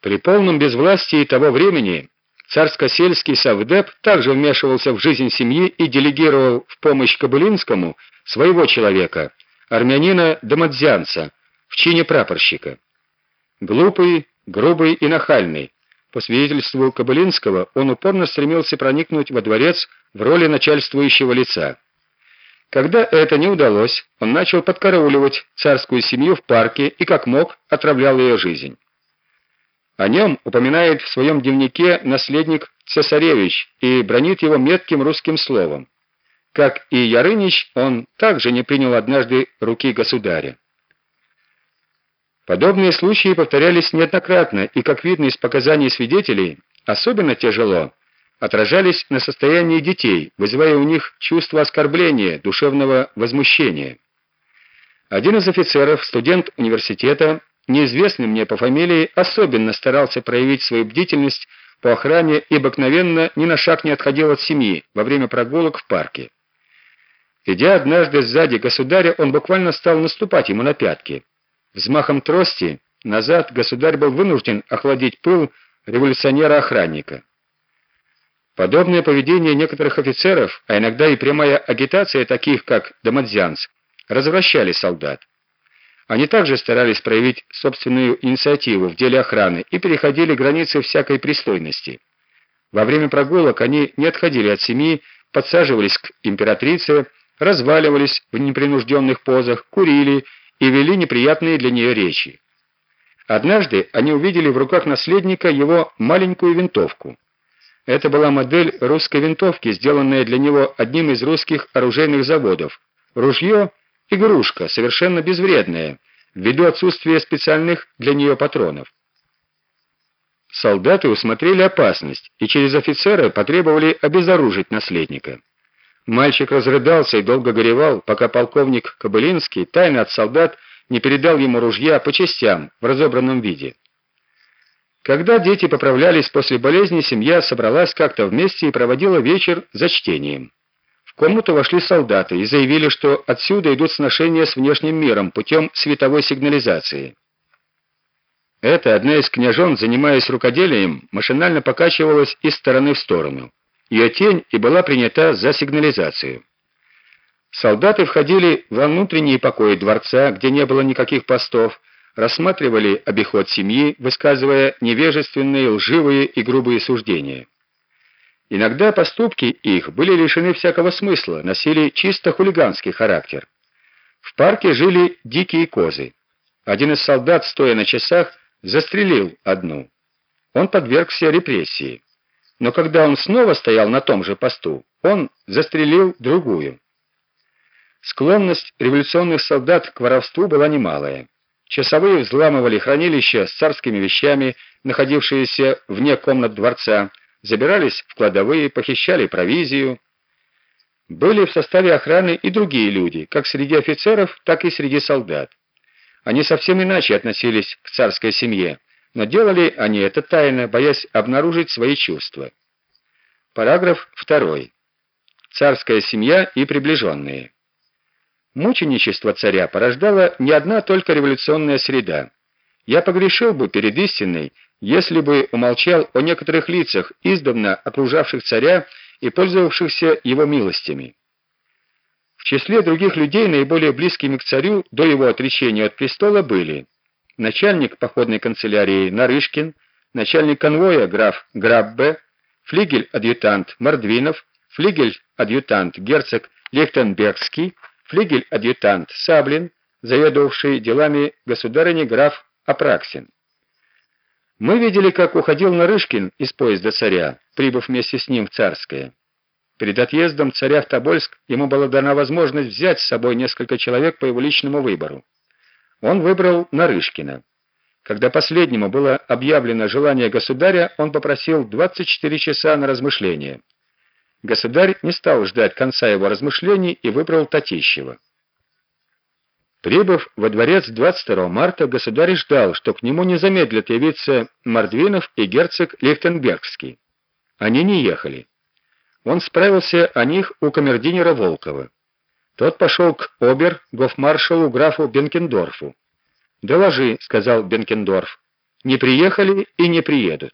При полном безвластии того времени царско-сельский совдеп также вмешивался в жизнь семьи и делегировал в помощь Кобылинскому своего человека, армянина Домодзянца, в чине прапорщика. Глупый, грубый и нахальный, по свидетельству Кобылинского, он упорно стремился проникнуть во дворец в роли начальствующего лица. Когда это не удалось, он начал подкарауливать царскую семью в парке и как мог отравлял ее жизнь. О нем упоминает в своем дневнике наследник цесаревич и бронит его метким русским словом. Как и Ярынич, он также не принял однажды руки государя. Подобные случаи повторялись неоднократно, и, как видно из показаний свидетелей, особенно тяжело отражались на состоянии детей, вызывая у них чувство оскорбления, душевного возмущения. Один из офицеров, студент университета, неизвестный мне по фамилии, особенно старался проявить свою бдительность по охране и обыкновенно ни на шаг не отходил от семьи во время прогулок в парке. Идя однажды сзади государя, он буквально стал наступать ему на пятки. Взмахом трости назад государь был вынужден охладить пыл революционера-охранника. Подобное поведение некоторых офицеров, а иногда и прямая агитация таких, как Домодзянц, развращали солдат. Они также старались проявить собственную инициативу в деле охраны и переходили границы всякой пристойности. Во время прогулок они не отходили от семьи, подсаживались к императрице, разваливались в непринужденных позах, курили и вели неприятные для нее речи. Однажды они увидели в руках наследника его маленькую винтовку. Это была модель русской винтовки, сделанная для него одним из русских оружейных заводов. Ружье Игрушка, совершенно безвредная, ввиду отсутствия специальных для нее патронов. Солдаты усмотрели опасность и через офицера потребовали обезоружить наследника. Мальчик разрыдался и долго горевал, пока полковник Кобылинский тайно от солдат не передал ему ружья по частям в разобранном виде. Когда дети поправлялись после болезни, семья собралась как-то вместе и проводила вечер за чтением комнату вошли солдаты и заявили, что отсюда идут сношения с внешним миром путем световой сигнализации. Это одна из княжон, занимаясь рукоделием, машинально покачивалась из стороны в сторону. Ее тень и была принята за сигнализацию. Солдаты входили во внутренние покои дворца, где не было никаких постов, рассматривали обиход семьи, высказывая невежественные, лживые и грубые суждения. Иногда поступки их были лишены всякого смысла, носили чисто хулиганский характер. В парке жили дикие козы. Один из солдат, стоя на часах, застрелил одну. Он подвергся репрессии. Но когда он снова стоял на том же посту, он застрелил другую. Склонность революционных солдат к воровству была немалая. Часовые взламывали хранилища с царскими вещами, находившиеся вне комнат дворца, забирались в кладовые, похищали провизию. Были в составе охраны и другие люди, как среди офицеров, так и среди солдат. Они совсем иначе относились к царской семье, но делали они это тайно, боясь обнаружить свои чувства. Параграф 2. Царская семья и приближенные. Мученичество царя порождало не одна только революционная среда. Я погрешил бы перед истиной, если бы умолчал о некоторых лицах, издавна окружавших царя и пользовавшихся его милостями. В числе других людей, наиболее близкими к царю до его отречения от престола, были начальник походной канцелярии Нарышкин, начальник конвоя граф Граббе, флигель-адъютант Мордвинов, флигель-адъютант герцог Лихтенбергский, флигель-адъютант Саблин, заведовавший делами государыни граф Апраксин. Мы видели, как уходил Нарышкин из поезда царя, прибыв вместе с ним в Царское. Перед отъездом царя в Тобольск ему была дана возможность взять с собой несколько человек по его личному выбору. Он выбрал Нарышкина. Когда последнему было объявлено желание государя, он попросил 24 часа на размышление. Государь не стал ждать конца его размышлений и выбрал Татищева. Прибыв во дворец 22 марта, государь ждал, что к нему не замедлят явиться Мордвинов и герцог Лихтенбергский. Они не ехали. Он справился о них у камердинера Волкова. Тот пошел к обер гофмаршалу графу Бенкендорфу. "Доложи", сказал Бенкендорф. Не приехали и не приедут.